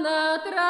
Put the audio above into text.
на траві.